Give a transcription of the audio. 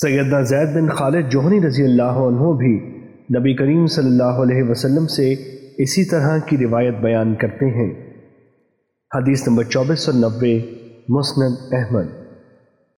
سیدنا زید بن خالد جوہنی رضی اللہ عنہ بھی نبی کریم صلی اللہ علیہ وسلم سے اسی طرح کی روایت بیان کرتے ہیں۔ حدیث نمبر چوبیس سو نوے، مسند احمد۔